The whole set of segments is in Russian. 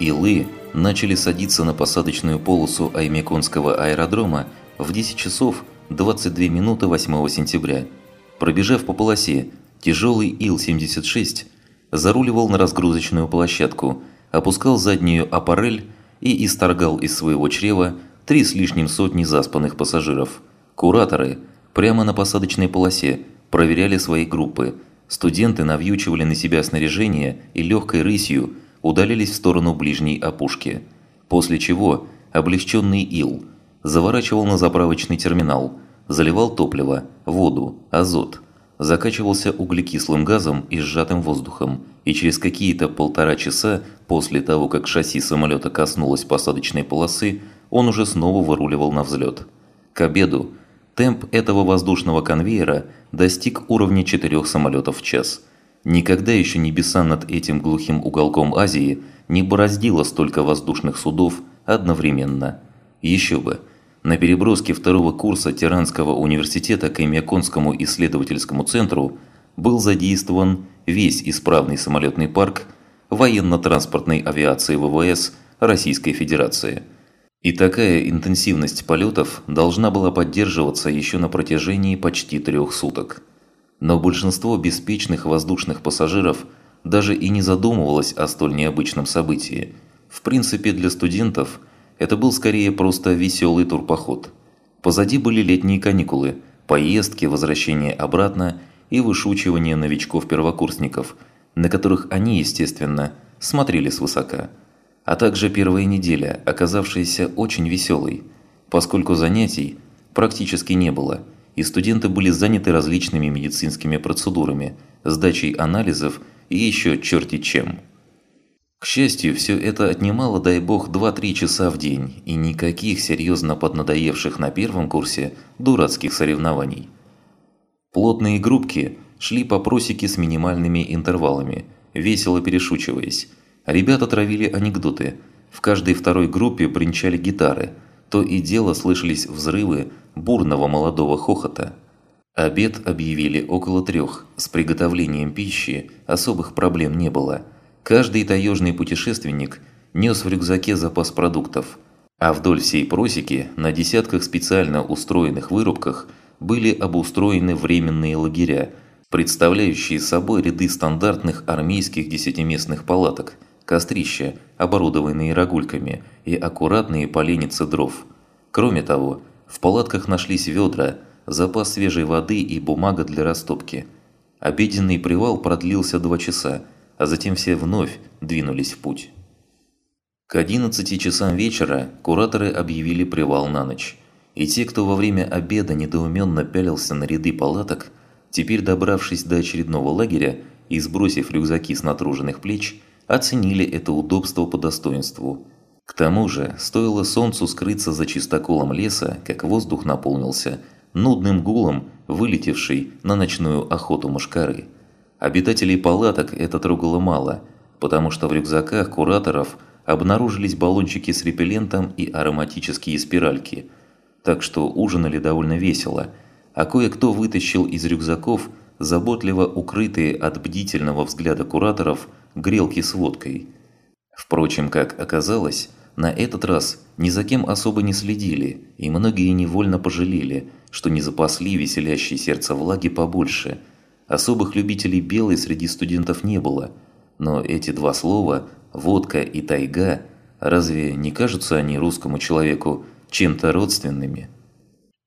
Илы начали садиться на посадочную полосу Аймеконского аэродрома в 10 часов 22 минуты 8 сентября. Пробежав по полосе, тяжелый Ил-76 заруливал на разгрузочную площадку, опускал заднюю аппарель и исторгал из своего чрева три с лишним сотни заспанных пассажиров. Кураторы прямо на посадочной полосе проверяли свои группы. Студенты навьючивали на себя снаряжение и легкой рысью удалились в сторону ближней опушки. После чего облегченный Ил заворачивал на заправочный терминал, заливал топливо, воду, азот, закачивался углекислым газом и сжатым воздухом, и через какие-то полтора часа после того, как шасси самолета коснулось посадочной полосы, он уже снова выруливал на взлет. К обеду темп этого воздушного конвейера достиг уровня четырех самолетов в час. Никогда еще небеса над этим глухим уголком Азии не бороздило столько воздушных судов одновременно. Еще бы, на переброске второго курса Тиранского университета к Эмиаконскому исследовательскому центру был задействован весь исправный самолетный парк военно-транспортной авиации ВВС Российской Федерации – и такая интенсивность полетов должна была поддерживаться еще на протяжении почти трех суток. Но большинство беспечных воздушных пассажиров даже и не задумывалось о столь необычном событии. В принципе, для студентов это был скорее просто веселый турпоход. Позади были летние каникулы, поездки, возвращение обратно и вышучивание новичков-первокурсников, на которых они, естественно, смотрели свысока – а также первая неделя, оказавшаяся очень веселой, поскольку занятий практически не было, и студенты были заняты различными медицинскими процедурами, сдачей анализов и еще черти чем. К счастью, все это отнимало, дай бог, 2-3 часа в день, и никаких серьезно поднадоевших на первом курсе дурацких соревнований. Плотные группки шли по просеке с минимальными интервалами, весело перешучиваясь, Ребята травили анекдоты. В каждой второй группе бренчали гитары. То и дело слышались взрывы бурного молодого хохота. Обед объявили около трех. С приготовлением пищи особых проблем не было. Каждый таежный путешественник нес в рюкзаке запас продуктов. А вдоль всей просеки на десятках специально устроенных вырубках были обустроены временные лагеря, представляющие собой ряды стандартных армейских десятиместных палаток – кострища, оборудованные рогульками, и аккуратные поленницы дров. Кроме того, в палатках нашлись ведра, запас свежей воды и бумага для растопки. Обеденный привал продлился два часа, а затем все вновь двинулись в путь. К 11 часам вечера кураторы объявили привал на ночь. И те, кто во время обеда недоуменно пялился на ряды палаток, теперь добравшись до очередного лагеря и сбросив рюкзаки с натруженных плеч, оценили это удобство по достоинству. К тому же, стоило солнцу скрыться за чистоколом леса, как воздух наполнился нудным гулом, вылетевший на ночную охоту мушкары. Обитателей палаток это трогало мало, потому что в рюкзаках кураторов обнаружились баллончики с репеллентом и ароматические спиральки, так что ужинали довольно весело, а кое-кто вытащил из рюкзаков заботливо укрытые от бдительного взгляда кураторов – грелки с водкой. Впрочем, как оказалось, на этот раз ни за кем особо не следили, и многие невольно пожалели, что не запасли веселящие сердце влаги побольше. Особых любителей белой среди студентов не было, но эти два слова «водка» и «тайга» разве не кажутся они русскому человеку чем-то родственными?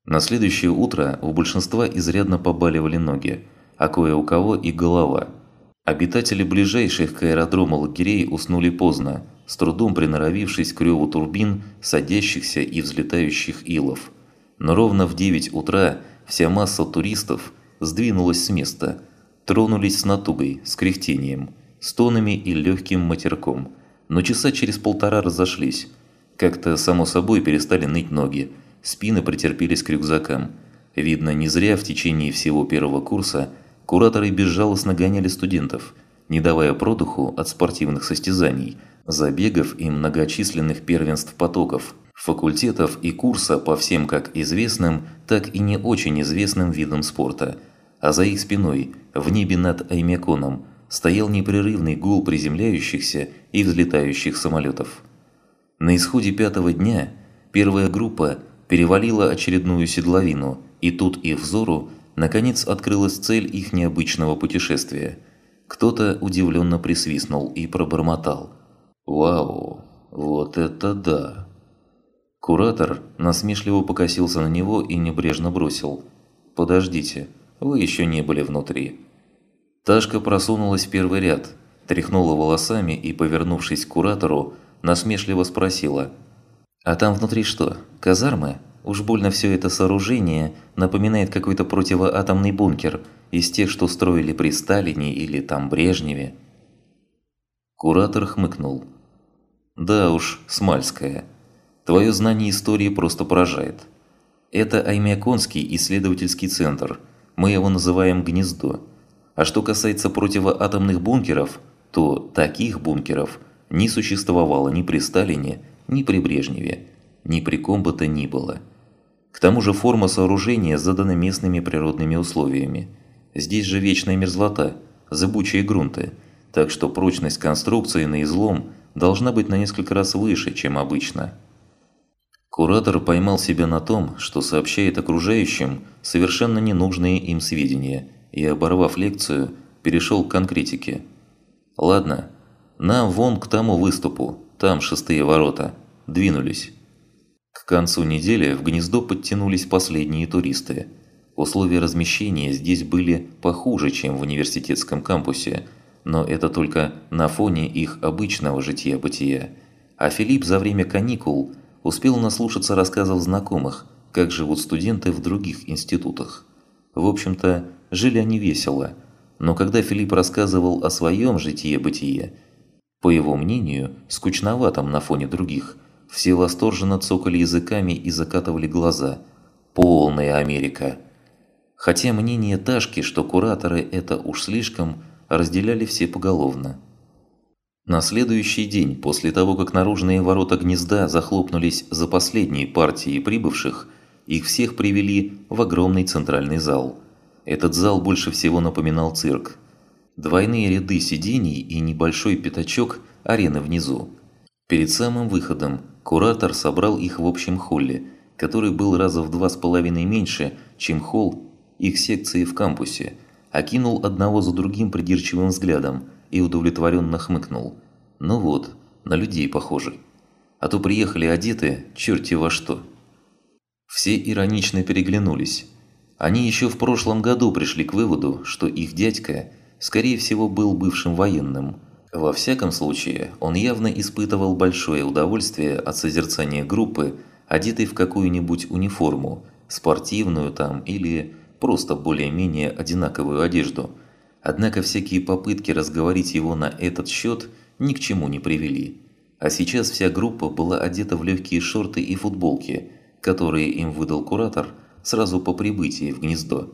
На следующее утро у большинства изрядно побаливали ноги, а кое у кого и голова – Обитатели ближайших к аэродрому лагерей уснули поздно, с трудом приноровившись к реву турбин, садящихся и взлетающих илов. Но ровно в 9 утра вся масса туристов сдвинулась с места, тронулись с натугой, с кряхтением, стонами и легким матерком, но часа через полтора разошлись. Как-то само собой перестали ныть ноги, спины претерпелись к рюкзакам. Видно, не зря в течение всего первого курса – Кураторы безжалостно гоняли студентов, не давая продуху от спортивных состязаний, забегов и многочисленных первенств потоков, факультетов и курса по всем как известным, так и не очень известным видам спорта. А за их спиной, в небе над Аймеконом, стоял непрерывный гул приземляющихся и взлетающих самолетов. На исходе пятого дня первая группа перевалила очередную седловину, и тут их взору наконец открылась цель их необычного путешествия. Кто-то удивленно присвистнул и пробормотал. «Вау, вот это да!» Куратор насмешливо покосился на него и небрежно бросил. «Подождите, вы еще не были внутри». Ташка просунулась в первый ряд, тряхнула волосами и, повернувшись к куратору, насмешливо спросила. «А там внутри что, казармы? Уж больно все это сооружение напоминает какой-то противоатомный бункер из тех, что строили при Сталине или там Брежневе». Куратор хмыкнул. «Да уж, Смальская. Твое знание истории просто поражает. Это Аймяконский исследовательский центр. Мы его называем «Гнездо». А что касается противоатомных бункеров, то таких бункеров не существовало ни при Сталине, ни при Брежневе, ни при ком бы то ни было. К тому же форма сооружения задана местными природными условиями. Здесь же вечная мерзлота, зыбучие грунты, так что прочность конструкции на излом должна быть на несколько раз выше, чем обычно. Куратор поймал себя на том, что сообщает окружающим совершенно ненужные им сведения и, оборвав лекцию, перешел к конкретике. «Ладно, нам вон к тому выступу, там шестые ворота. Двинулись». К концу недели в гнездо подтянулись последние туристы. Условия размещения здесь были похуже, чем в университетском кампусе, но это только на фоне их обычного жития-бытия. А Филипп за время каникул – успел наслушаться рассказов знакомых, как живут студенты в других институтах. В общем-то, жили они весело, но когда Филипп рассказывал о своем житие-бытие, по его мнению, скучноватом на фоне других, все восторженно цокали языками и закатывали глаза. Полная Америка! Хотя мнение Ташки, что кураторы – это уж слишком, разделяли все поголовно. На следующий день, после того, как наружные ворота гнезда захлопнулись за последней партией прибывших, их всех привели в огромный центральный зал. Этот зал больше всего напоминал цирк. Двойные ряды сидений и небольшой пятачок арены внизу. Перед самым выходом куратор собрал их в общем холле, который был раза в два с половиной меньше, чем холл их секции в кампусе, окинул одного за другим придирчивым взглядом – и удовлетворенно хмыкнул. «Ну вот, на людей похожи. А то приехали одеты черти во что». Все иронично переглянулись. Они еще в прошлом году пришли к выводу, что их дядька, скорее всего, был бывшим военным. Во всяком случае, он явно испытывал большое удовольствие от созерцания группы, одетой в какую-нибудь униформу, спортивную там или просто более-менее одинаковую одежду – Однако всякие попытки разговорить его на этот счет ни к чему не привели. А сейчас вся группа была одета в легкие шорты и футболки, которые им выдал куратор сразу по прибытии в гнездо.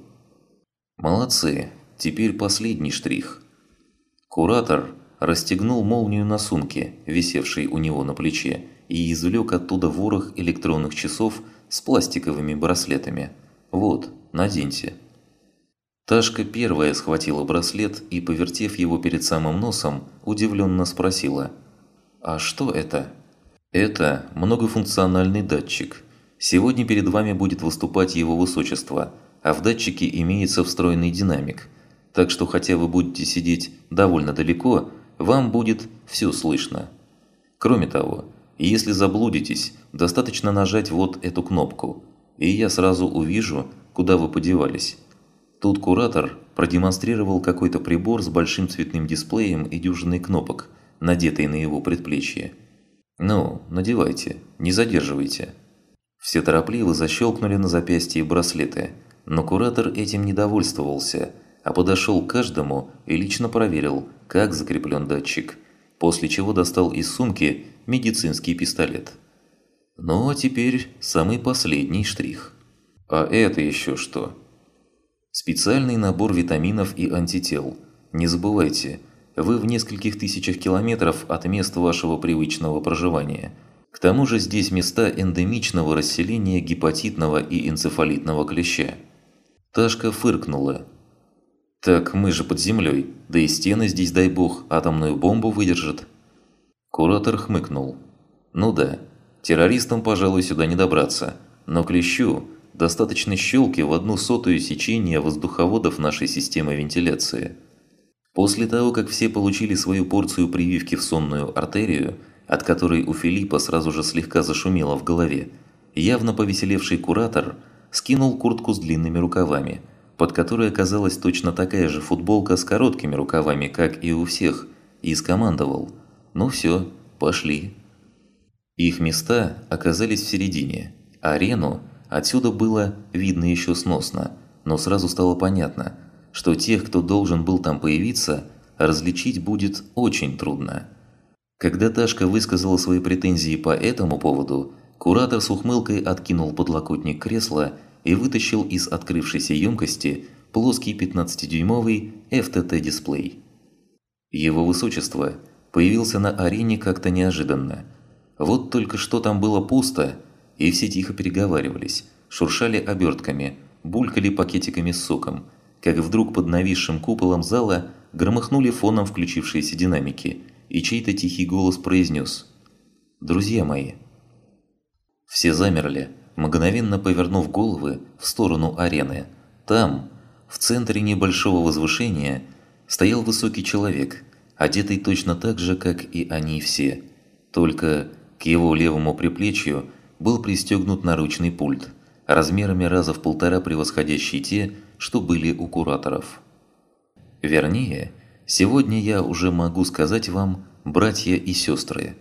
Молодцы, теперь последний штрих. Куратор расстегнул молнию на сумке, висевшей у него на плече, и извлек оттуда ворох электронных часов с пластиковыми браслетами. «Вот, наденьте». Ташка первая схватила браслет и, повертев его перед самым носом, удивленно спросила «А что это?» «Это многофункциональный датчик. Сегодня перед вами будет выступать его высочество, а в датчике имеется встроенный динамик. Так что хотя вы будете сидеть довольно далеко, вам будет все слышно. Кроме того, если заблудитесь, достаточно нажать вот эту кнопку, и я сразу увижу, куда вы подевались». Тут куратор продемонстрировал какой-то прибор с большим цветным дисплеем и дюжиной кнопок, надетой на его предплечье. «Ну, надевайте, не задерживайте». Все торопливо защелкнули на запястье браслеты, но куратор этим не довольствовался, а подошел к каждому и лично проверил, как закреплен датчик, после чего достал из сумки медицинский пистолет. Ну а теперь самый последний штрих. «А это еще что?» Специальный набор витаминов и антител. Не забывайте, вы в нескольких тысячах километров от места вашего привычного проживания. К тому же здесь места эндемичного расселения гепатитного и энцефалитного клеща. Ташка фыркнула. Так мы же под землей, да и стены здесь, дай бог, атомную бомбу выдержат. Куратор хмыкнул. Ну да, террористам, пожалуй, сюда не добраться, но клещу достаточно щелки в одну сотую сечения воздуховодов нашей системы вентиляции. После того, как все получили свою порцию прививки в сонную артерию, от которой у Филиппа сразу же слегка зашумело в голове, явно повеселевший куратор скинул куртку с длинными рукавами – под которой оказалась точно такая же футболка с короткими рукавами, как и у всех, и скомандовал «Ну все, пошли». Их места оказались в середине. Арену отсюда было видно еще сносно, но сразу стало понятно, что тех, кто должен был там появиться, различить будет очень трудно. Когда Ташка высказала свои претензии по этому поводу, куратор с ухмылкой откинул подлокотник кресла и вытащил из открывшейся емкости плоский 15-дюймовый FTT-дисплей. Его высочество появился на арене как-то неожиданно. Вот только что там было пусто, и все тихо переговаривались, шуршали обертками, булькали пакетиками с соком, как вдруг под нависшим куполом зала громыхнули фоном включившиеся динамики, и чей-то тихий голос произнес «Друзья мои». Все замерли, мгновенно повернув головы в сторону арены. Там, в центре небольшого возвышения, стоял высокий человек, одетый точно так же, как и они все. Только к его левому приплечью был пристегнут наручный пульт, размерами раза в полтора превосходящий те, что были у кураторов. Вернее, сегодня я уже могу сказать вам «братья и сестры»,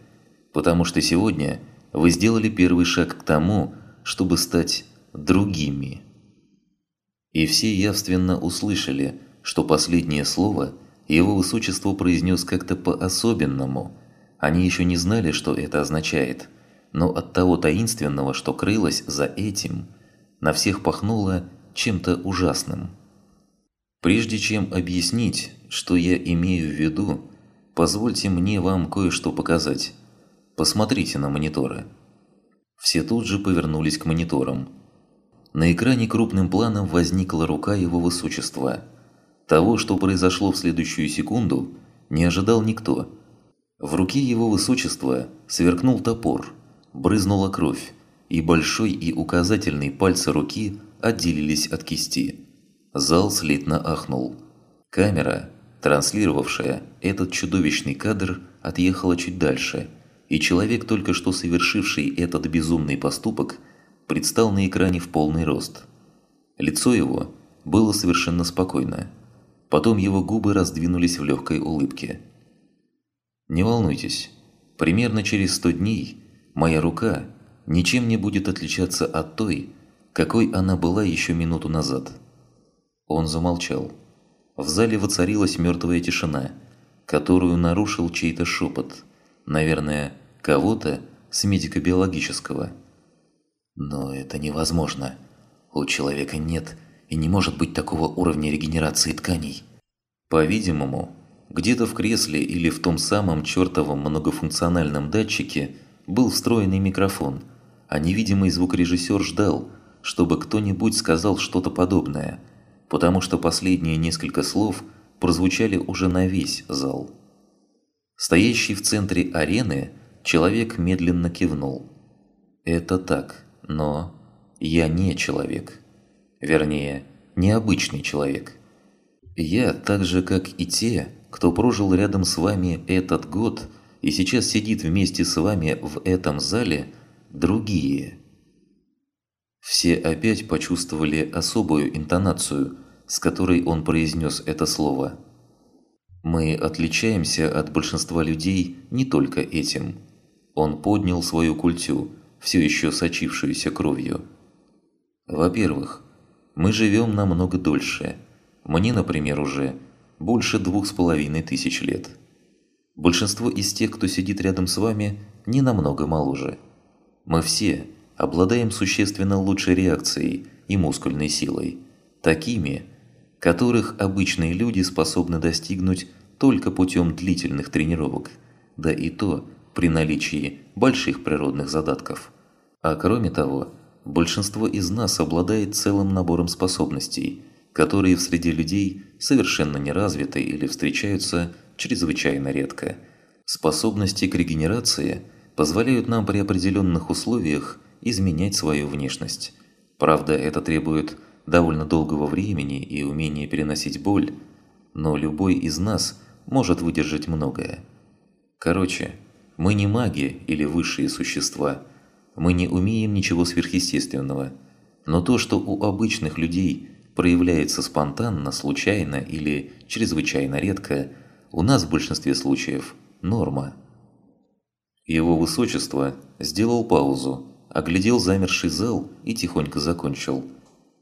потому что сегодня вы сделали первый шаг к тому, чтобы стать другими. И все явственно услышали, что последнее слово его высочество произнес как-то по-особенному. Они еще не знали, что это означает, но от того таинственного, что крылось за этим, на всех пахнуло чем-то ужасным. Прежде чем объяснить, что я имею в виду, позвольте мне вам кое-что показать. Посмотрите на мониторы. Все тут же повернулись к мониторам. На экране крупным планом возникла рука его высочества. Того, что произошло в следующую секунду, не ожидал никто. В руке его высочества сверкнул топор, брызнула кровь, и большой и указательный пальцы руки отделились от кисти. Зал слитно ахнул. Камера, транслировавшая этот чудовищный кадр, отъехала чуть дальше – и человек, только что совершивший этот безумный поступок, предстал на экране в полный рост. Лицо его было совершенно спокойно. Потом его губы раздвинулись в легкой улыбке. «Не волнуйтесь, примерно через сто дней моя рука ничем не будет отличаться от той, какой она была еще минуту назад». Он замолчал. В зале воцарилась мертвая тишина, которую нарушил чей-то шепот – Наверное, кого-то с медико-биологического. Но это невозможно. У человека нет и не может быть такого уровня регенерации тканей. По-видимому, где-то в кресле или в том самом чертовом многофункциональном датчике был встроенный микрофон, а невидимый звукорежиссер ждал, чтобы кто-нибудь сказал что-то подобное, потому что последние несколько слов прозвучали уже на весь зал. Стоящий в центре арены человек медленно кивнул. «Это так, но я не человек. Вернее, необычный человек. Я, так же как и те, кто прожил рядом с вами этот год и сейчас сидит вместе с вами в этом зале, другие». Все опять почувствовали особую интонацию, с которой он произнес это слово – мы отличаемся от большинства людей не только этим. Он поднял свою культю, все еще сочившуюся кровью. Во-первых, мы живем намного дольше. Мне, например, уже больше двух с половиной тысяч лет. Большинство из тех, кто сидит рядом с вами, не намного моложе. Мы все обладаем существенно лучшей реакцией и мускульной силой, такими, которых обычные люди способны достигнуть только путем длительных тренировок, да и то при наличии больших природных задатков. А кроме того, большинство из нас обладает целым набором способностей, которые в среде людей совершенно не развиты или встречаются чрезвычайно редко. Способности к регенерации позволяют нам при определенных условиях изменять свою внешность. Правда, это требует довольно долгого времени и умения переносить боль, но любой из нас может выдержать многое. Короче, мы не маги или высшие существа, мы не умеем ничего сверхъестественного, но то, что у обычных людей проявляется спонтанно, случайно или чрезвычайно редко, у нас в большинстве случаев норма. Его высочество сделал паузу, оглядел замерший зал и тихонько закончил.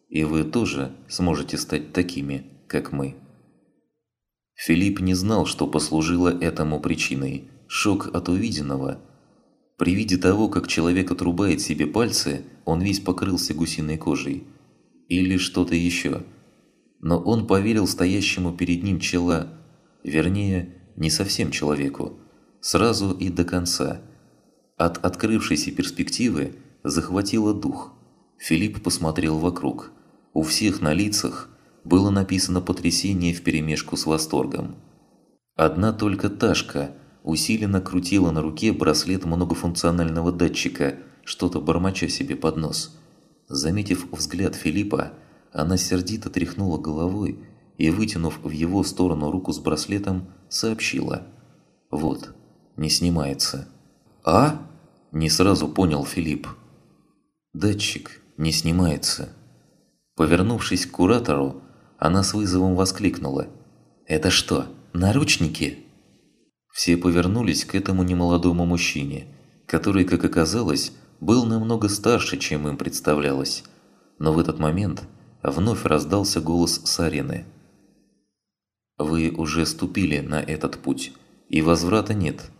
И вы тоже сможете стать такими, как мы. Филипп не знал, что послужило этому причиной – шок от увиденного. При виде того, как человек отрубает себе пальцы, он весь покрылся гусиной кожей – или что-то еще. Но он поверил стоящему перед ним чела, вернее, не совсем человеку, сразу и до конца. От открывшейся перспективы захватило дух. Филипп посмотрел вокруг. У всех на лицах было написано потрясение вперемешку с восторгом. Одна только Ташка усиленно крутила на руке браслет многофункционального датчика, что-то бормоча себе под нос – Заметив взгляд Филиппа, она сердито тряхнула головой и, вытянув в его сторону руку с браслетом, сообщила. «Вот, не снимается». «А?» – не сразу понял Филипп. «Датчик не снимается». Повернувшись к куратору, она с вызовом воскликнула. «Это что, наручники?» Все повернулись к этому немолодому мужчине, который, как оказалось, был намного старше, чем им представлялось, но в этот момент вновь раздался голос Сарены. «Вы уже ступили на этот путь, и возврата нет.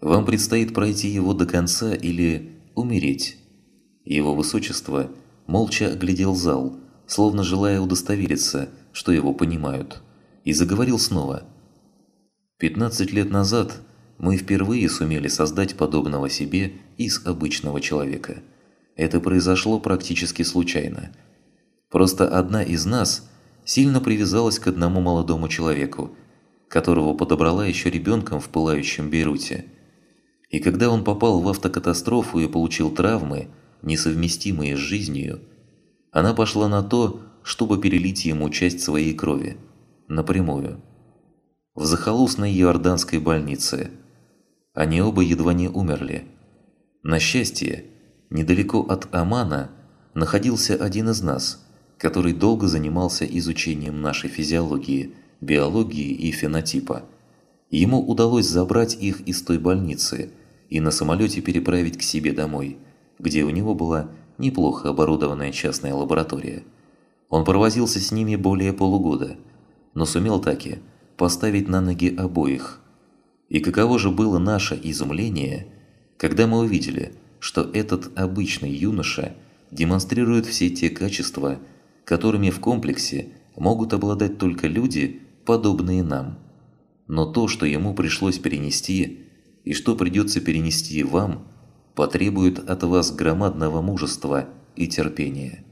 Вам предстоит пройти его до конца или умереть». Его высочество молча оглядел зал, словно желая удостовериться, что его понимают, и заговорил снова. «Пятнадцать лет назад мы впервые сумели создать подобного себе из обычного человека. Это произошло практически случайно. Просто одна из нас сильно привязалась к одному молодому человеку, которого подобрала еще ребенком в пылающем Бейруте. И когда он попал в автокатастрофу и получил травмы, несовместимые с жизнью, она пошла на то, чтобы перелить ему часть своей крови, напрямую. В захолустной иорданской больнице – они оба едва не умерли. На счастье, недалеко от Амана находился один из нас, который долго занимался изучением нашей физиологии, биологии и фенотипа. Ему удалось забрать их из той больницы и на самолете переправить к себе домой, где у него была неплохо оборудованная частная лаборатория. Он провозился с ними более полугода, но сумел таки поставить на ноги обоих – и каково же было наше изумление, когда мы увидели, что этот обычный юноша демонстрирует все те качества, которыми в комплексе могут обладать только люди, подобные нам. Но то, что ему пришлось перенести, и что придется перенести вам, потребует от вас громадного мужества и терпения.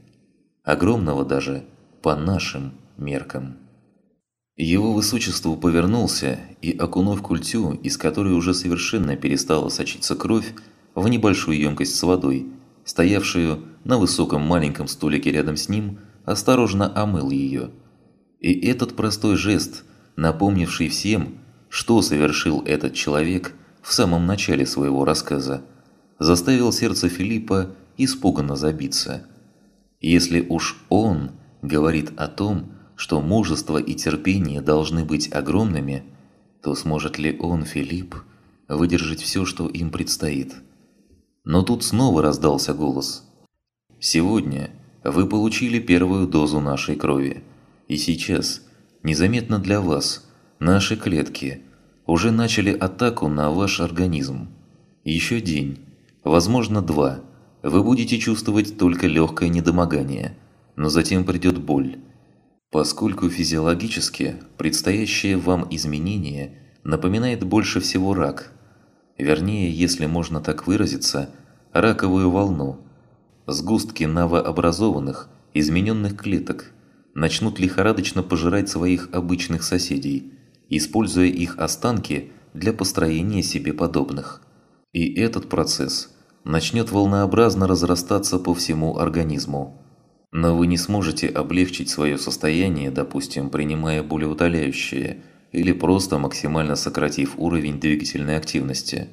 Огромного даже по нашим меркам. Его высочество повернулся и, окунув культю, из которой уже совершенно перестала сочиться кровь, в небольшую емкость с водой, стоявшую на высоком маленьком столике рядом с ним, осторожно омыл ее. И этот простой жест, напомнивший всем, что совершил этот человек в самом начале своего рассказа, заставил сердце Филиппа испуганно забиться. Если уж он говорит о том, что мужество и терпение должны быть огромными, то сможет ли он, Филипп, выдержать все, что им предстоит? Но тут снова раздался голос. «Сегодня вы получили первую дозу нашей крови, и сейчас, незаметно для вас, наши клетки уже начали атаку на ваш организм. Еще день, возможно два, вы будете чувствовать только легкое недомогание, но затем придет боль, поскольку физиологически предстоящее вам изменение напоминает больше всего рак, вернее, если можно так выразиться, раковую волну, сгустки новообразованных, измененных клеток, начнут лихорадочно пожирать своих обычных соседей, используя их останки для построения себе подобных. И этот процесс начнет волнообразно разрастаться по всему организму. Но вы не сможете облегчить свое состояние, допустим, принимая болеутоляющие или просто максимально сократив уровень двигательной активности.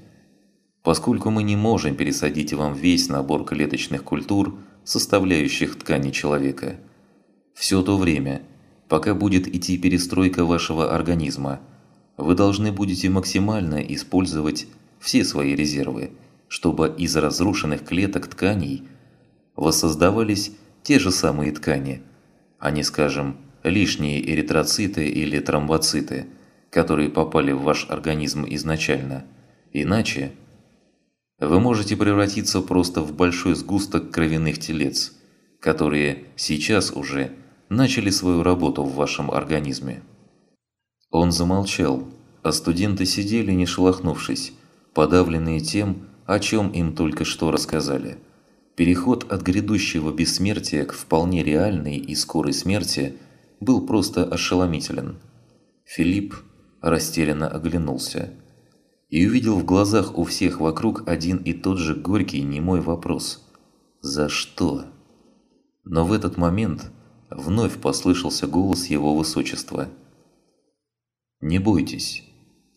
Поскольку мы не можем пересадить вам весь набор клеточных культур, составляющих ткани человека. Все то время, пока будет идти перестройка вашего организма, вы должны будете максимально использовать все свои резервы, чтобы из разрушенных клеток тканей воссоздавались те же самые ткани, а не, скажем, лишние эритроциты или тромбоциты, которые попали в ваш организм изначально. Иначе вы можете превратиться просто в большой сгусток кровяных телец, которые сейчас уже начали свою работу в вашем организме. Он замолчал, а студенты сидели не шелохнувшись, подавленные тем, о чем им только что рассказали – Переход от грядущего бессмертия к вполне реальной и скорой смерти был просто ошеломителен. Филипп растерянно оглянулся и увидел в глазах у всех вокруг один и тот же горький немой вопрос «За что?». Но в этот момент вновь послышался голос его высочества. «Не бойтесь.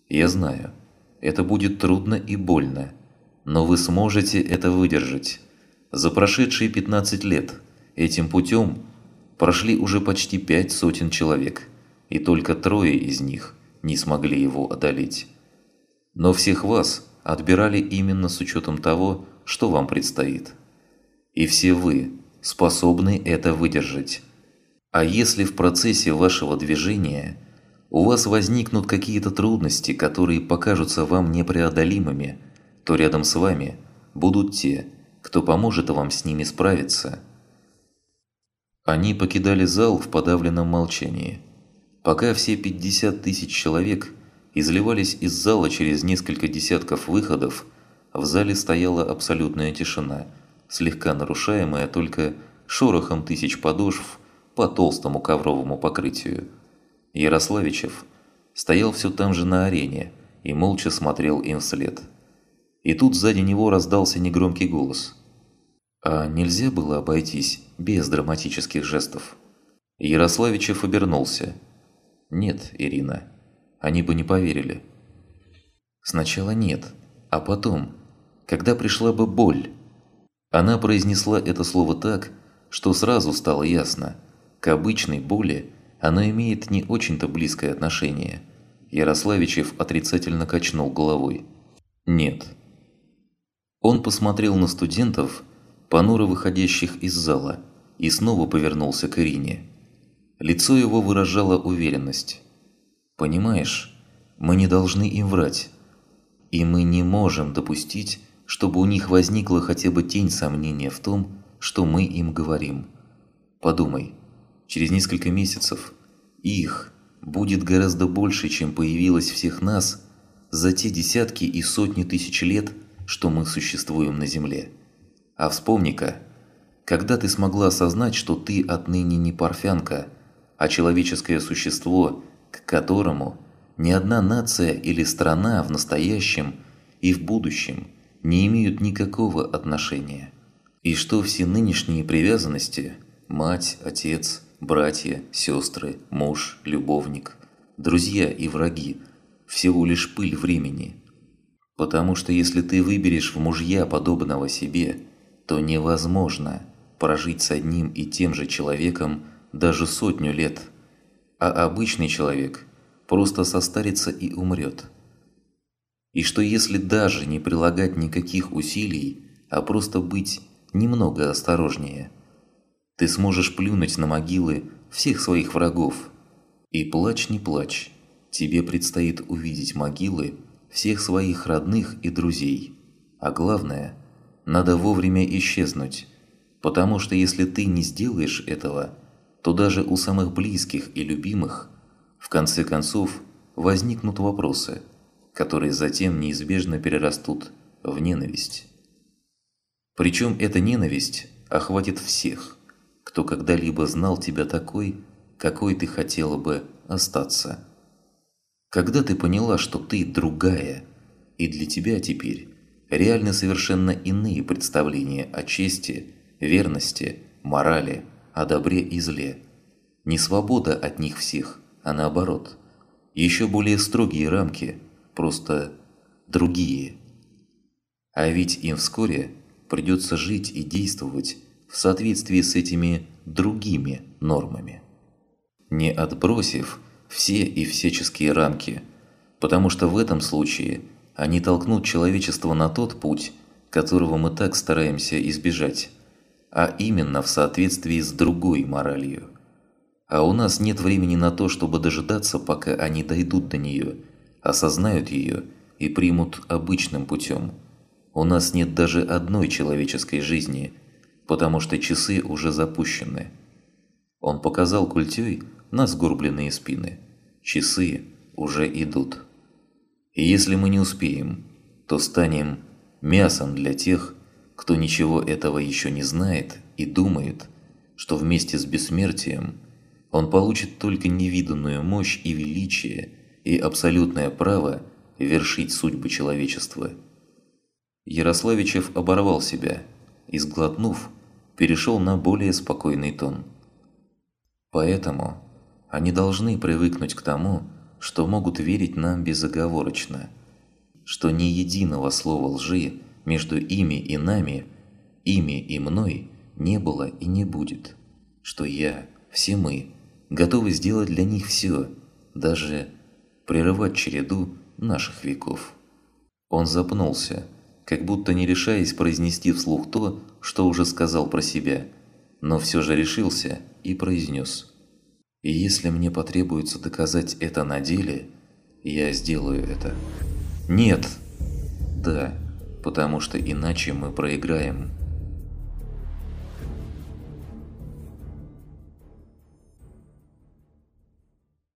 Я знаю, это будет трудно и больно, но вы сможете это выдержать». За прошедшие 15 лет этим путем прошли уже почти пять сотен человек, и только трое из них не смогли его одолеть. Но всех вас отбирали именно с учетом того, что вам предстоит. И все вы способны это выдержать. А если в процессе вашего движения у вас возникнут какие-то трудности, которые покажутся вам непреодолимыми, то рядом с вами будут те, кто поможет вам с ними справиться. Они покидали зал в подавленном молчании. Пока все 50 тысяч человек изливались из зала через несколько десятков выходов, в зале стояла абсолютная тишина, слегка нарушаемая только шорохом тысяч подошв по толстому ковровому покрытию. Ярославичев стоял все там же на арене и молча смотрел им вслед. И тут сзади него раздался негромкий голос. А нельзя было обойтись без драматических жестов? Ярославичев обернулся. «Нет, Ирина, они бы не поверили». «Сначала нет, а потом, когда пришла бы боль». Она произнесла это слово так, что сразу стало ясно. К обычной боли оно имеет не очень-то близкое отношение. Ярославичев отрицательно качнул головой. «Нет». Он посмотрел на студентов, понуро выходящих из зала, и снова повернулся к Ирине. Лицо его выражало уверенность. «Понимаешь, мы не должны им врать, и мы не можем допустить, чтобы у них возникла хотя бы тень сомнения в том, что мы им говорим. Подумай, через несколько месяцев их будет гораздо больше, чем появилось всех нас за те десятки и сотни тысяч лет, что мы существуем на Земле. А вспомни-ка, когда ты смогла осознать, что ты отныне не парфянка, а человеческое существо, к которому ни одна нация или страна в настоящем и в будущем не имеют никакого отношения. И что все нынешние привязанности – мать, отец, братья, сестры, муж, любовник, друзья и враги – всего лишь пыль времени – Потому что если ты выберешь в мужья подобного себе, то невозможно прожить с одним и тем же человеком даже сотню лет, а обычный человек просто состарится и умрет. И что если даже не прилагать никаких усилий, а просто быть немного осторожнее, ты сможешь плюнуть на могилы всех своих врагов. И плачь не плачь, тебе предстоит увидеть могилы, всех своих родных и друзей. А главное, надо вовремя исчезнуть, потому что если ты не сделаешь этого, то даже у самых близких и любимых в конце концов возникнут вопросы, которые затем неизбежно перерастут в ненависть. Причем эта ненависть охватит всех, кто когда-либо знал тебя такой, какой ты хотела бы остаться. Когда ты поняла, что ты другая, и для тебя теперь реальны совершенно иные представления о чести, верности, морали, о добре и зле. Не свобода от них всех, а наоборот. Еще более строгие рамки, просто другие. А ведь им вскоре придется жить и действовать в соответствии с этими другими нормами. Не отбросив все и всяческие рамки, потому что в этом случае они толкнут человечество на тот путь, которого мы так стараемся избежать, а именно в соответствии с другой моралью. А у нас нет времени на то, чтобы дожидаться, пока они дойдут до нее, осознают ее и примут обычным путем. У нас нет даже одной человеческой жизни, потому что часы уже запущены. Он показал культей на сгорбленные спины. Часы уже идут. И если мы не успеем, то станем мясом для тех, кто ничего этого еще не знает и думает, что вместе с бессмертием он получит только невиданную мощь и величие и абсолютное право вершить судьбы человечества. Ярославичев оборвал себя и, сглотнув, перешел на более спокойный тон. Поэтому они должны привыкнуть к тому, что могут верить нам безоговорочно, что ни единого слова лжи между ими и нами, ими и мной не было и не будет, что я, все мы, готовы сделать для них все, даже прерывать череду наших веков. Он запнулся, как будто не решаясь произнести вслух то, что уже сказал про себя, но все же решился и произнес – и если мне потребуется доказать это на деле, я сделаю это. Нет! Да, потому что иначе мы проиграем.